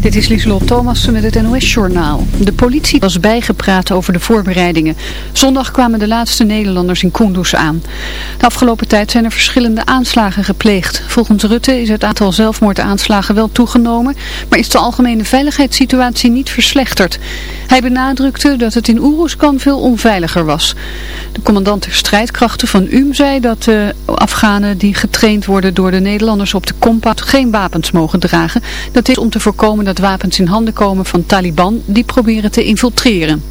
Dit is Lieselot Thomassen met het NOS-journaal. De politie was bijgepraat over de voorbereidingen. Zondag kwamen de laatste Nederlanders in Kunduz aan. De afgelopen tijd zijn er verschillende aanslagen gepleegd. Volgens Rutte is het aantal zelfmoordaanslagen wel toegenomen, maar is de algemene veiligheidssituatie niet verslechterd. Hij benadrukte dat het in Oeruzkan veel onveiliger was. De commandant der strijdkrachten van UM zei dat de Afghanen die getraind worden door de Nederlanders op de compound geen wapens mogen dragen. Dat is om te voorkomen dat wapens in handen komen van Taliban die proberen te infiltreren.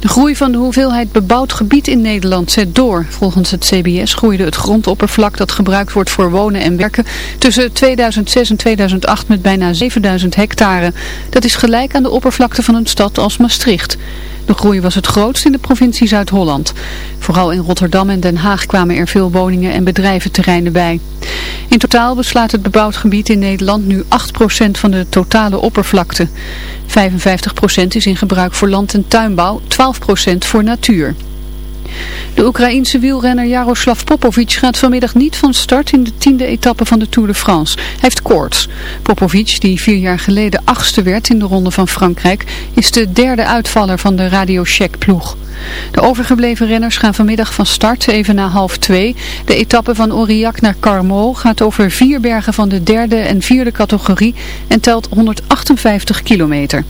De groei van de hoeveelheid bebouwd gebied in Nederland zet door. Volgens het CBS groeide het grondoppervlak dat gebruikt wordt voor wonen en werken tussen 2006 en 2008 met bijna 7000 hectare. Dat is gelijk aan de oppervlakte van een stad als Maastricht. De groei was het grootst in de provincie Zuid-Holland. Vooral in Rotterdam en Den Haag kwamen er veel woningen en bedrijventerreinen bij. In totaal beslaat het bebouwd gebied in Nederland nu 8% van de totale oppervlakte. 55% is in gebruik voor land- en tuinbouw, 12% voor natuur. De Oekraïense wielrenner Jaroslav Popovic gaat vanmiddag niet van start in de tiende etappe van de Tour de France. Hij heeft koorts. Popovic, die vier jaar geleden achtste werd in de Ronde van Frankrijk, is de derde uitvaller van de Radio Shack ploeg. De overgebleven renners gaan vanmiddag van start, even na half twee. De etappe van Aurillac naar Carmo gaat over vier bergen van de derde en vierde categorie en telt 158 kilometer.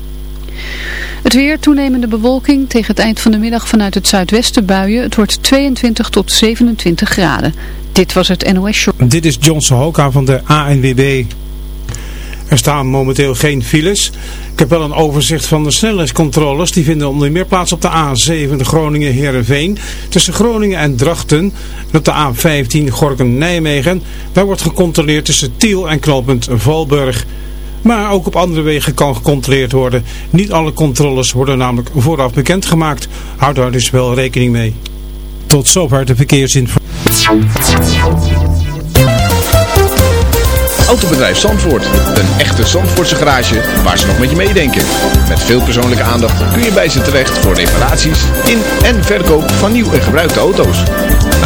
Het weer, toenemende bewolking, tegen het eind van de middag vanuit het zuidwesten buien. Het wordt 22 tot 27 graden. Dit was het NOS Show. Dit is Johnson Hoka van de ANWB. Er staan momenteel geen files. Ik heb wel een overzicht van de snelheidscontroles. Die vinden onder meer plaats op de A7 de Groningen-Herenveen. Tussen Groningen en Drachten. En op de A15 Gorken-Nijmegen. Daar wordt gecontroleerd tussen Tiel en knooppunt Valburg. Maar ook op andere wegen kan gecontroleerd worden. Niet alle controles worden namelijk vooraf bekendgemaakt. Houd daar dus wel rekening mee. Tot zover de verkeersinformatie. Autobedrijf Zandvoort. Een echte Zandvoortse garage waar ze nog met je meedenken. Met veel persoonlijke aandacht kun je bij ze terecht voor reparaties in en verkoop van nieuw en gebruikte auto's.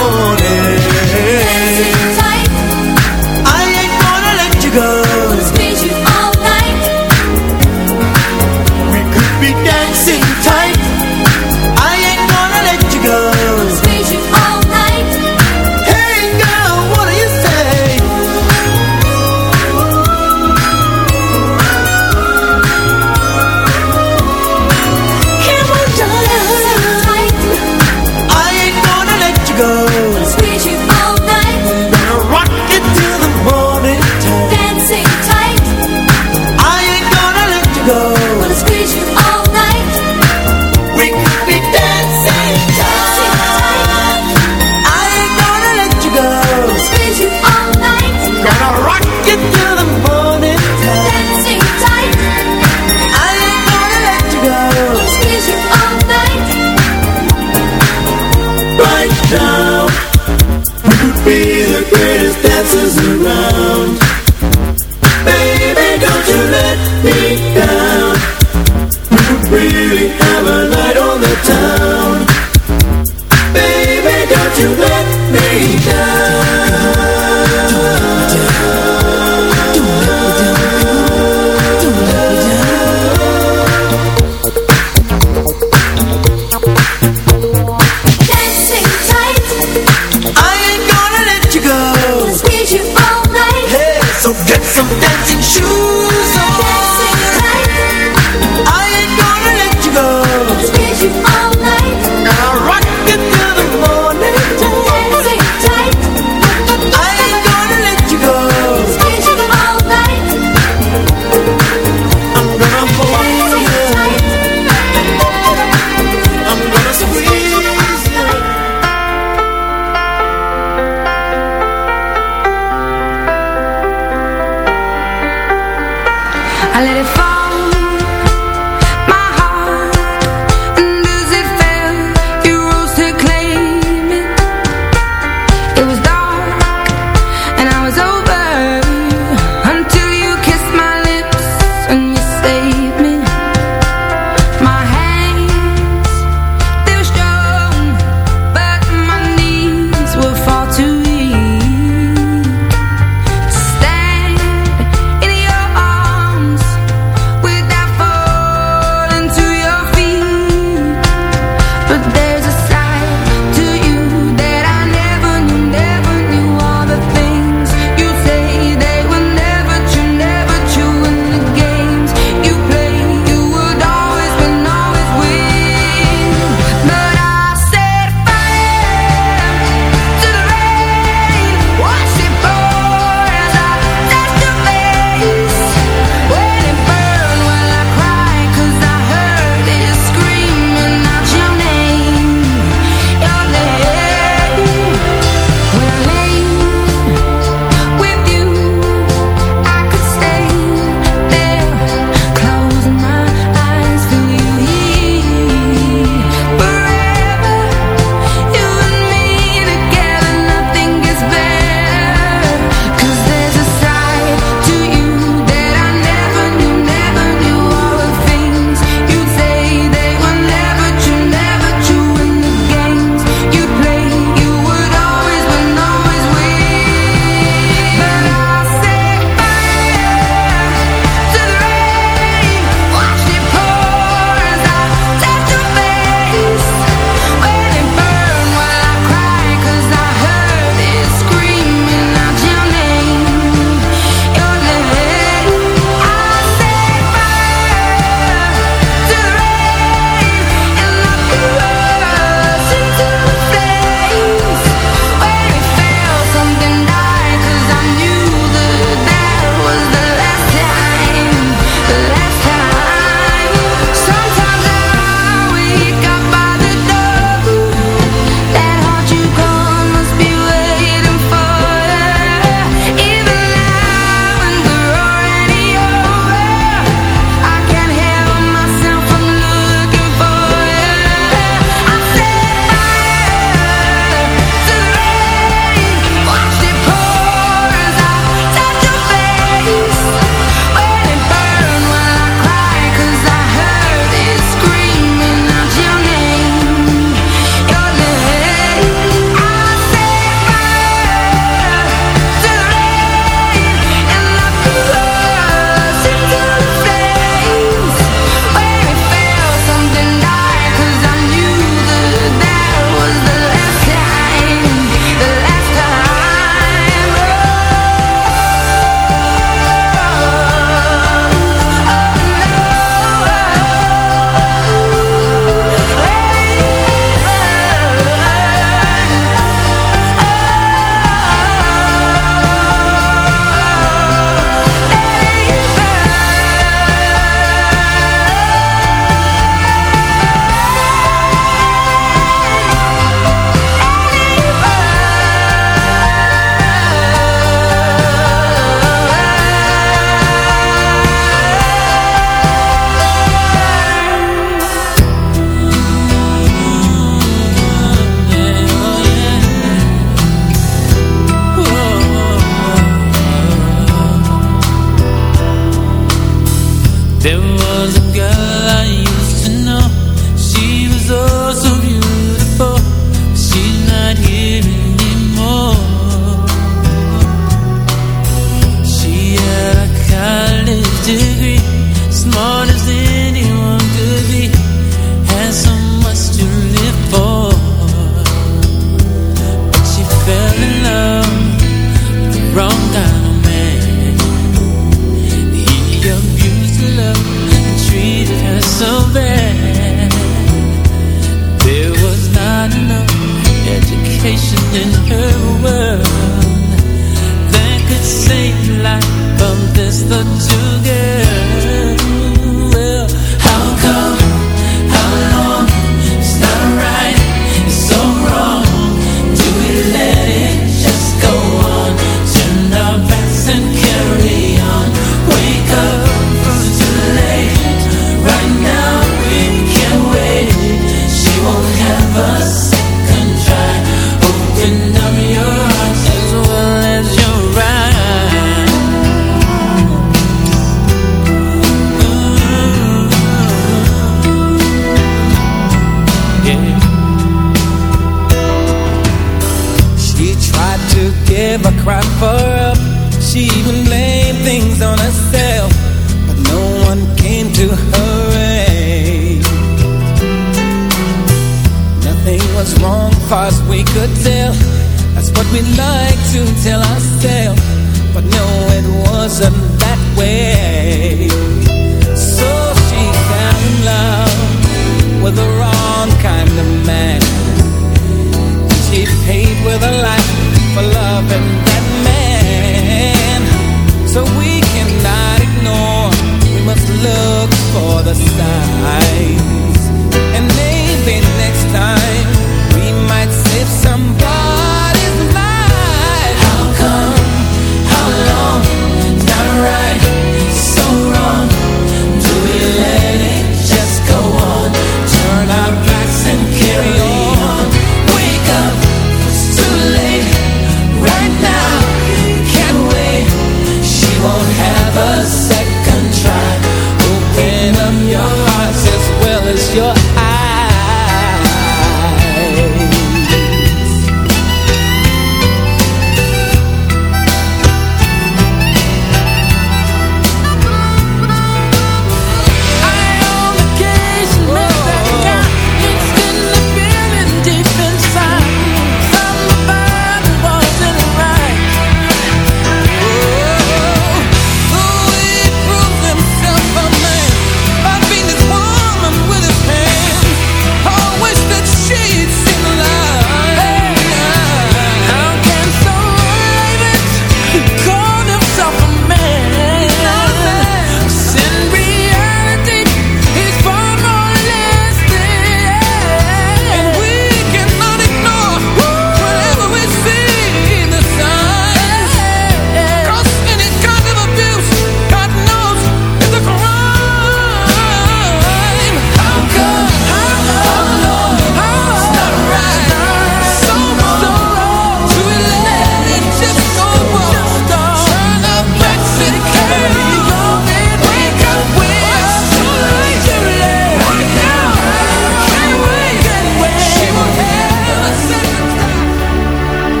amores.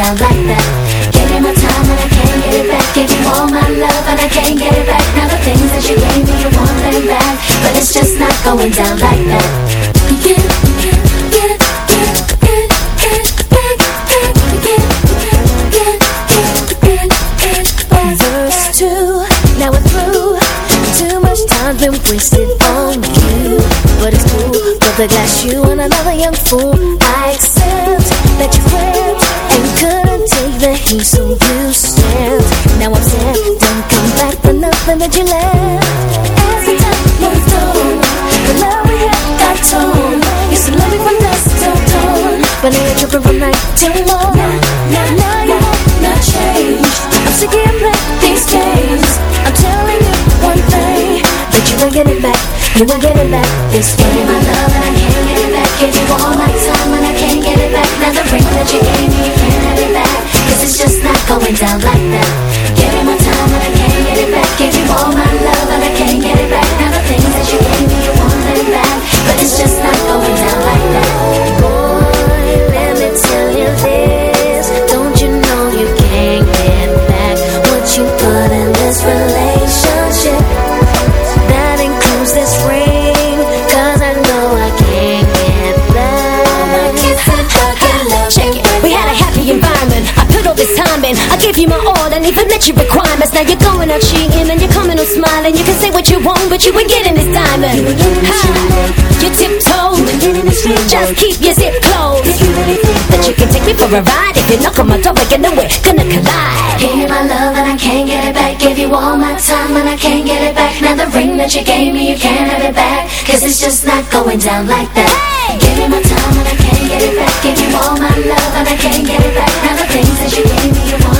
down like that Gave you my time and I can't get it back. Gave you all my love and I can't get it back. Now the things that you gave me, you want them back. But it's just not going down like that You you Verse two, now Too much time been wasted on you. But it's but the glass you and another young fool. I accept that you're take the heat so you stand. Now I'm sad, don't come back for nothing that you left As the time moved on, the love we had got torn. Used to love me from dusk till dawn But now you're tripping from night till morn Now, now, now you won't changed. I'm sick of playing these games I'm telling you one thing That you won't get it back, you won't get it back. This game I love and I can't get it back. Give you all my time and I can't get it back. Now the ring that you gave me Cause it's just not going down like that. Met your requirements. Now you're going out cheating and you're coming out smiling. You can say what you want, but you ain't getting this diamond. Ha! You tiptoe. Just keep your zip closed. That you can take me for a ride. If you knock on my door, you know we're gonna collide. Give me my love and I can't get it back. Give you all my time and I can't get it back. Now the ring that you gave me, you can't have it back. Cause it's just not going down like that. Give me my time and I can't get it back. Give you all my love and I can't get it back. Now the things that you gave me,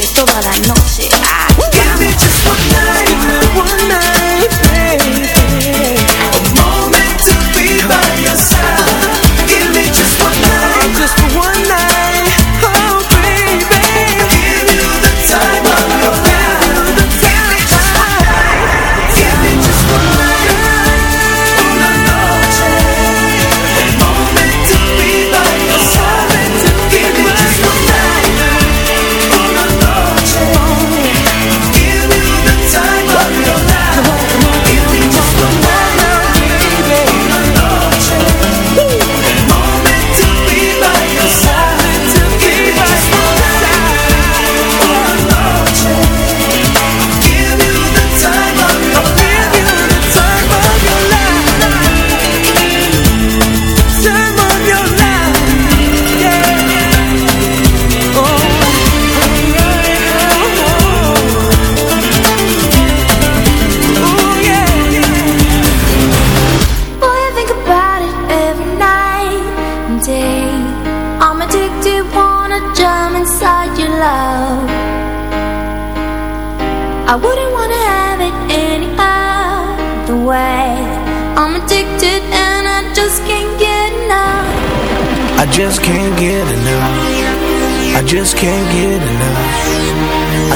toda la noche. Ah.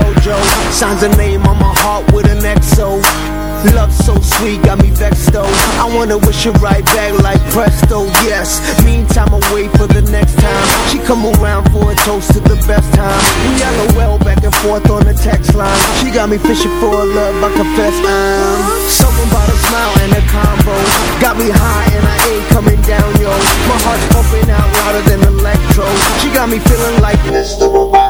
mojo. Shines a name on my heart with an XO. Love so sweet, got me vexed though. I wanna wish it right back like presto, yes. Meantime, I wait for the next time. She come around for a toast to the best time. We LOL back and forth on the text line. She got me fishing for love, I confess I'm. Something about a smile and a combo. Got me high and I ain't coming down, yo. My heart's pumping out louder than electro. She got me feeling like Mr. Robot.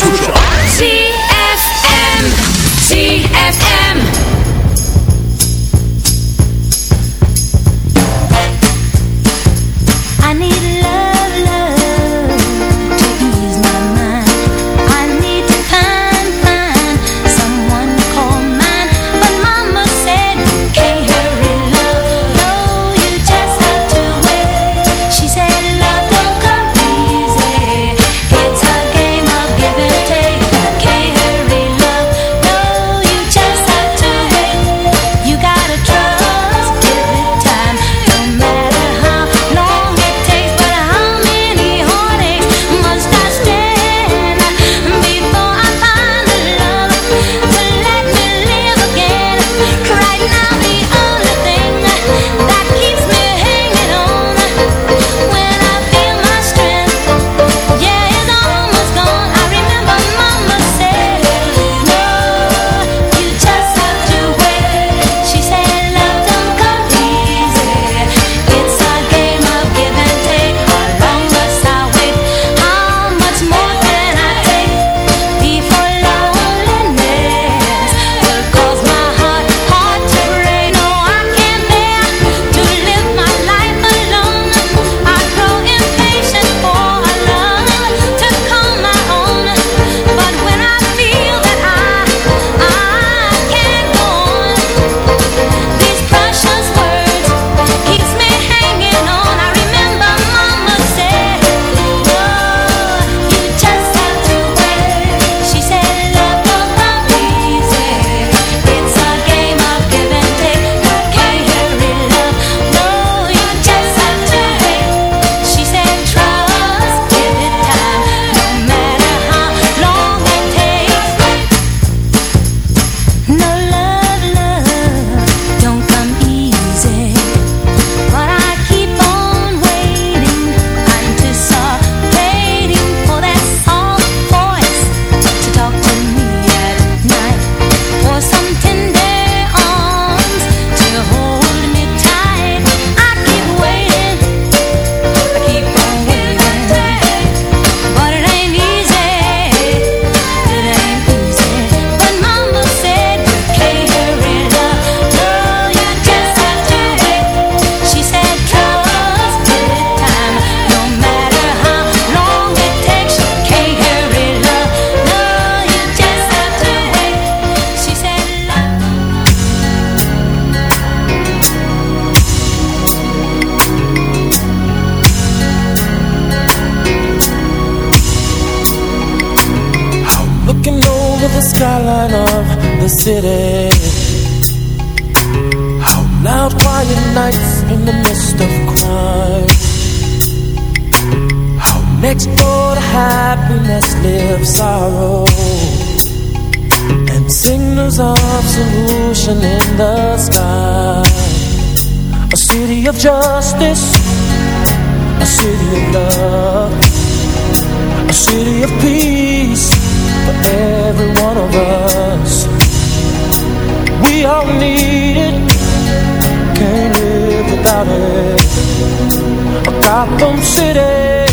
Can't solution in the sky. A city of justice, a city of love, a city of peace for every one of us. We all need it, can't live without it. A Gotham City,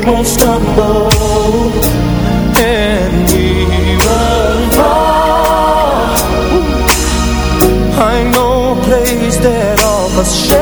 Won't stumble and we run far. I know a place that offers shelter.